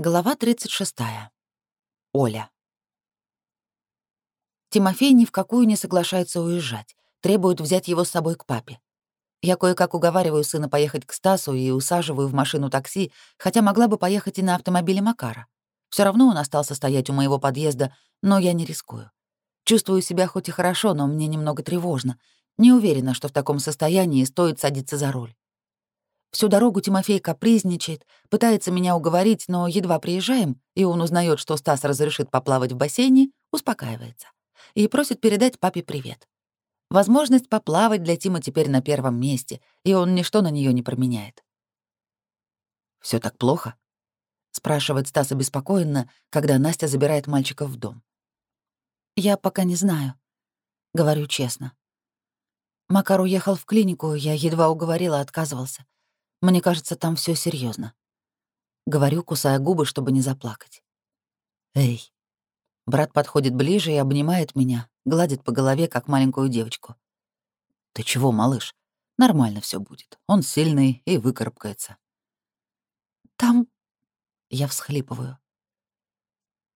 Глава 36. Оля. Тимофей ни в какую не соглашается уезжать, требует взять его с собой к папе. Я кое-как уговариваю сына поехать к Стасу и усаживаю в машину такси, хотя могла бы поехать и на автомобиле Макара. Все равно он остался стоять у моего подъезда, но я не рискую. Чувствую себя хоть и хорошо, но мне немного тревожно. Не уверена, что в таком состоянии стоит садиться за руль. Всю дорогу Тимофей капризничает, пытается меня уговорить, но едва приезжаем, и он узнает, что Стас разрешит поплавать в бассейне, успокаивается и просит передать папе привет. Возможность поплавать для Тима теперь на первом месте, и он ничто на нее не променяет. Все так плохо?» — спрашивает Стас обеспокоенно, когда Настя забирает мальчика в дом. «Я пока не знаю», — говорю честно. Макар уехал в клинику, я едва уговорила, отказывался. Мне кажется, там все серьезно. Говорю, кусая губы, чтобы не заплакать. «Эй!» Брат подходит ближе и обнимает меня, гладит по голове, как маленькую девочку. «Ты чего, малыш? Нормально все будет. Он сильный и выкарабкается». «Там...» Я всхлипываю.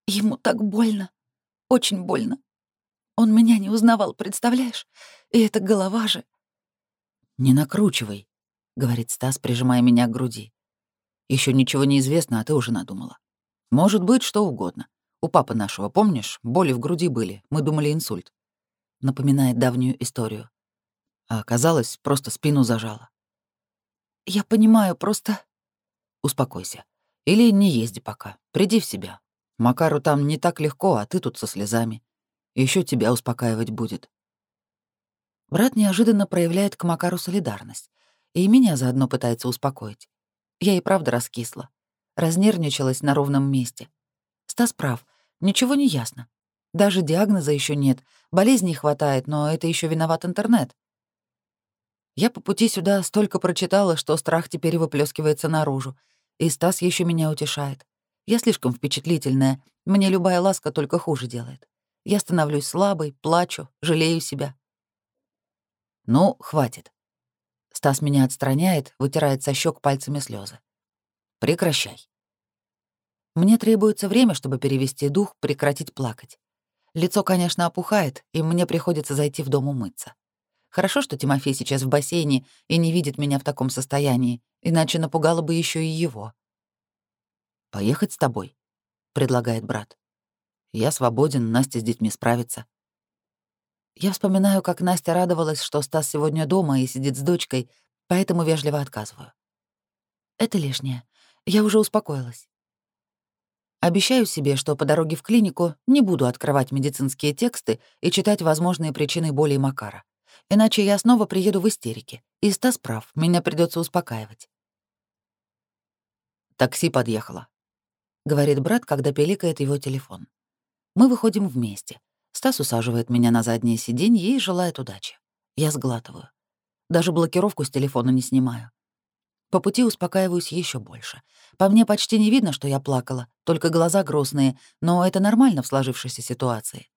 «Ему так больно. Очень больно. Он меня не узнавал, представляешь? И эта голова же...» «Не накручивай», — говорит Стас, прижимая меня к груди. Еще ничего не известно, а ты уже надумала. Может быть, что угодно. У папы нашего, помнишь, боли в груди были, мы думали инсульт. Напоминает давнюю историю. А оказалось, просто спину зажала. Я понимаю, просто... Успокойся. Или не езди пока, приди в себя. Макару там не так легко, а ты тут со слезами. Еще тебя успокаивать будет. Брат неожиданно проявляет к Макару солидарность. И меня заодно пытается успокоить. Я и правда раскисла. Разнервничалась на ровном месте. Стас прав, ничего не ясно. Даже диагноза еще нет, болезней хватает, но это еще виноват интернет. Я по пути сюда столько прочитала, что страх теперь выплескивается наружу, и Стас еще меня утешает. Я слишком впечатлительная, мне любая ласка только хуже делает. Я становлюсь слабой, плачу, жалею себя. Ну, хватит. Стас меня отстраняет, вытирает со щек пальцами слезы. Прекращай. Мне требуется время, чтобы перевести дух, прекратить плакать. Лицо, конечно, опухает, и мне приходится зайти в дом умыться. Хорошо, что Тимофей сейчас в бассейне и не видит меня в таком состоянии, иначе напугало бы еще и его. «Поехать с тобой», — предлагает брат. «Я свободен, Настя с детьми справится». Я вспоминаю, как Настя радовалась, что Стас сегодня дома и сидит с дочкой, поэтому вежливо отказываю. Это лишнее. Я уже успокоилась. Обещаю себе, что по дороге в клинику не буду открывать медицинские тексты и читать возможные причины боли Макара. Иначе я снова приеду в истерике. И Стас прав, меня придется успокаивать. «Такси подъехало», — говорит брат, когда пиликает его телефон. Мы выходим вместе — Стас усаживает меня на заднее сиденье и желает удачи. Я сглатываю. Даже блокировку с телефона не снимаю. По пути успокаиваюсь еще больше. По мне почти не видно, что я плакала, только глаза грустные, но это нормально в сложившейся ситуации.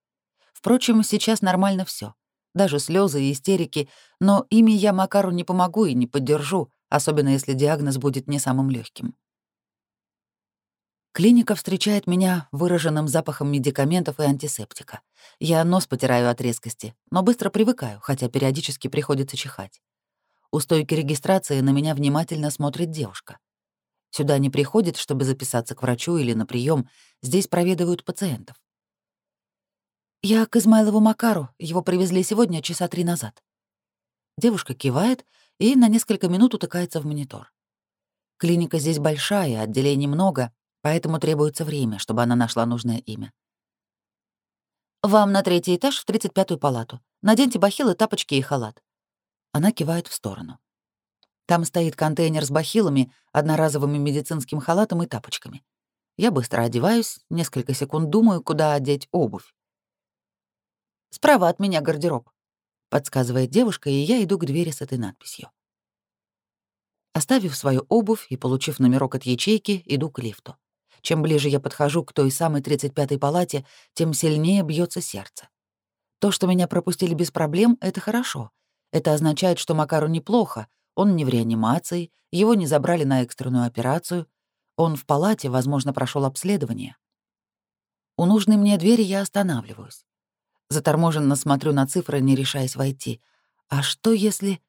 Впрочем, сейчас нормально все, Даже слезы и истерики, но ими я Макару не помогу и не поддержу, особенно если диагноз будет не самым легким. Клиника встречает меня выраженным запахом медикаментов и антисептика. Я нос потираю от резкости, но быстро привыкаю, хотя периодически приходится чихать. У стойки регистрации на меня внимательно смотрит девушка. Сюда не приходит, чтобы записаться к врачу или на прием, здесь проведывают пациентов. «Я к Измайлову Макару, его привезли сегодня часа три назад». Девушка кивает и на несколько минут утыкается в монитор. Клиника здесь большая, отделений много, поэтому требуется время, чтобы она нашла нужное имя. «Вам на третий этаж в 35-ю палату. Наденьте бахилы, тапочки и халат». Она кивает в сторону. Там стоит контейнер с бахилами, одноразовым медицинским халатом и тапочками. Я быстро одеваюсь, несколько секунд думаю, куда одеть обувь. «Справа от меня гардероб», — подсказывает девушка, и я иду к двери с этой надписью. Оставив свою обувь и получив номерок от ячейки, иду к лифту. Чем ближе я подхожу к той самой 35-й палате, тем сильнее бьется сердце. То, что меня пропустили без проблем, это хорошо. Это означает, что Макару неплохо, он не в реанимации, его не забрали на экстренную операцию. Он в палате, возможно, прошел обследование. У нужной мне двери я останавливаюсь. Заторможенно смотрю на цифры, не решаясь войти. А что если...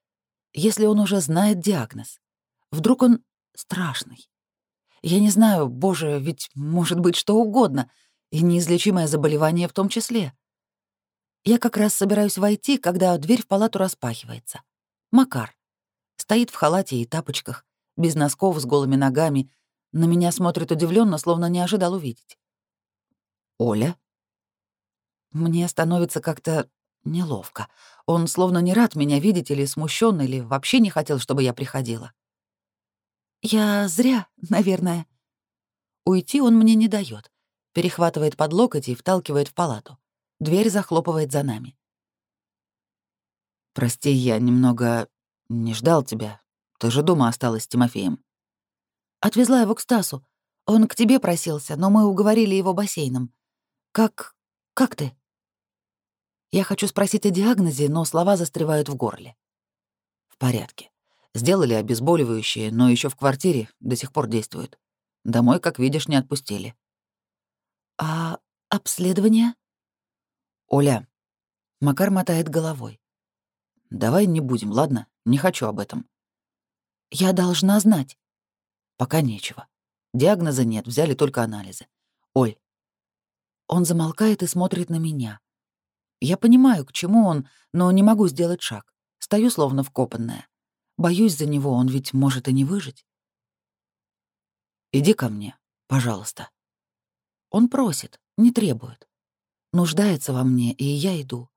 Если он уже знает диагноз? Вдруг он страшный? Я не знаю, боже, ведь может быть что угодно, и неизлечимое заболевание в том числе. Я как раз собираюсь войти, когда дверь в палату распахивается. Макар. Стоит в халате и тапочках, без носков, с голыми ногами. На меня смотрит удивленно, словно не ожидал увидеть. «Оля?» Мне становится как-то неловко. Он словно не рад меня видеть или смущен, или вообще не хотел, чтобы я приходила. Я зря, наверное. Уйти он мне не дает, перехватывает под локоть и вталкивает в палату. Дверь захлопывает за нами. «Прости, я немного не ждал тебя. Ты же дома осталась с Тимофеем». «Отвезла его к Стасу. Он к тебе просился, но мы уговорили его бассейном. Как... как ты?» Я хочу спросить о диагнозе, но слова застревают в горле. «В порядке. Сделали обезболивающее, но еще в квартире до сих пор действует. Домой, как видишь, не отпустили». «А обследование?» «Оля». Макар мотает головой. «Давай не будем, ладно? Не хочу об этом». «Я должна знать». «Пока нечего. Диагноза нет, взяли только анализы. Оль». Он замолкает и смотрит на меня. Я понимаю, к чему он, но не могу сделать шаг. Стою словно вкопанная. Боюсь за него, он ведь может и не выжить. «Иди ко мне, пожалуйста». Он просит, не требует нуждается во мне, и я иду.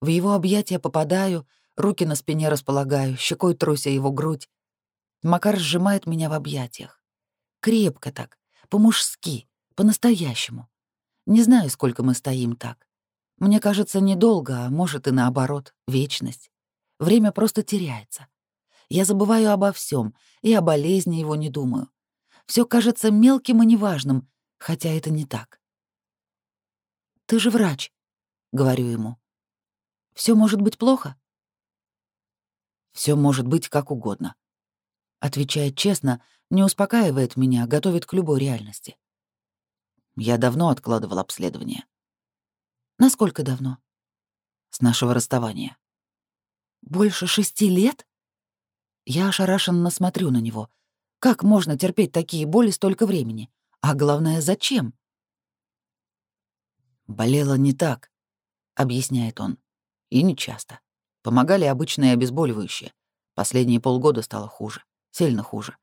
В его объятия попадаю, руки на спине располагаю, щекой труся его грудь. Макар сжимает меня в объятиях. Крепко так, по-мужски, по-настоящему. Не знаю, сколько мы стоим так. Мне кажется, недолго, а может и наоборот, вечность. Время просто теряется. Я забываю обо всем и о болезни его не думаю. Все кажется мелким и неважным, хотя это не так. Ты же врач, говорю ему. Все может быть плохо? Все может быть как угодно. Отвечает честно, не успокаивает меня, готовит к любой реальности. Я давно откладывал обследование. Насколько давно? С нашего расставания. Больше шести лет? Я ошарашенно смотрю на него. Как можно терпеть такие боли столько времени? А главное, зачем? «Болела не так», — объясняет он. «И не часто. Помогали обычные обезболивающие. Последние полгода стало хуже. Сильно хуже.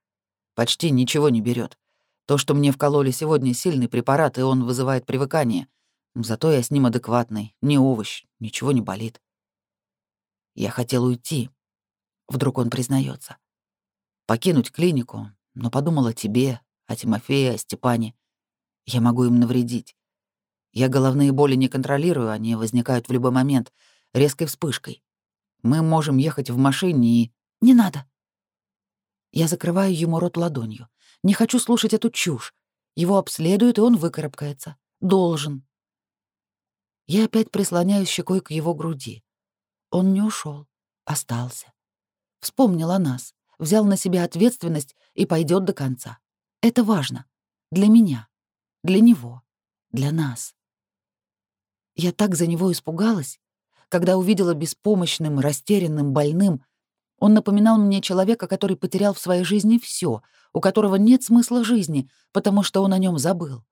Почти ничего не берет. То, что мне вкололи сегодня, сильный препарат, и он вызывает привыкание. Зато я с ним адекватный, не овощ, ничего не болит. Я хотел уйти. Вдруг он признается. Покинуть клинику, но подумал о тебе, о Тимофее, о Степане. Я могу им навредить. Я головные боли не контролирую, они возникают в любой момент, резкой вспышкой. Мы можем ехать в машине и... Не надо. Я закрываю ему рот ладонью. Не хочу слушать эту чушь. Его обследуют, и он выкарабкается. Должен. Я опять прислоняюсь щекой к его груди. Он не ушел, остался. Вспомнил о нас, взял на себя ответственность и пойдет до конца. Это важно. Для меня, для него, для нас. Я так за него испугалась, когда увидела беспомощным, растерянным, больным. Он напоминал мне человека, который потерял в своей жизни все, у которого нет смысла жизни, потому что он о нем забыл.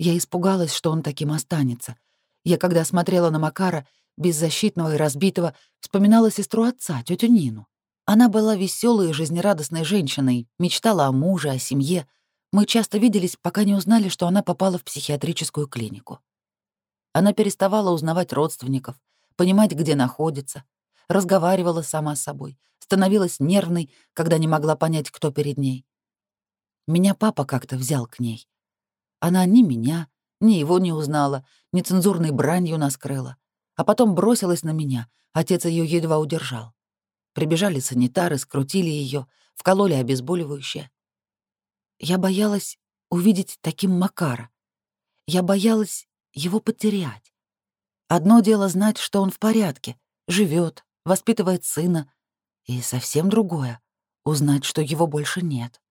Я испугалась, что он таким останется. Я, когда смотрела на Макара, беззащитного и разбитого, вспоминала сестру отца, тетю Нину. Она была веселой и жизнерадостной женщиной, мечтала о муже, о семье. Мы часто виделись, пока не узнали, что она попала в психиатрическую клинику. Она переставала узнавать родственников, понимать, где находится, разговаривала сама с собой, становилась нервной, когда не могла понять, кто перед ней. Меня папа как-то взял к ней. Она ни меня, ни его не узнала, ни цензурной бранью нас крыла. А потом бросилась на меня, отец ее едва удержал. Прибежали санитары, скрутили ее, вкололи обезболивающее. Я боялась увидеть таким Макара. Я боялась его потерять. Одно дело знать, что он в порядке, живет, воспитывает сына, и совсем другое — узнать, что его больше нет.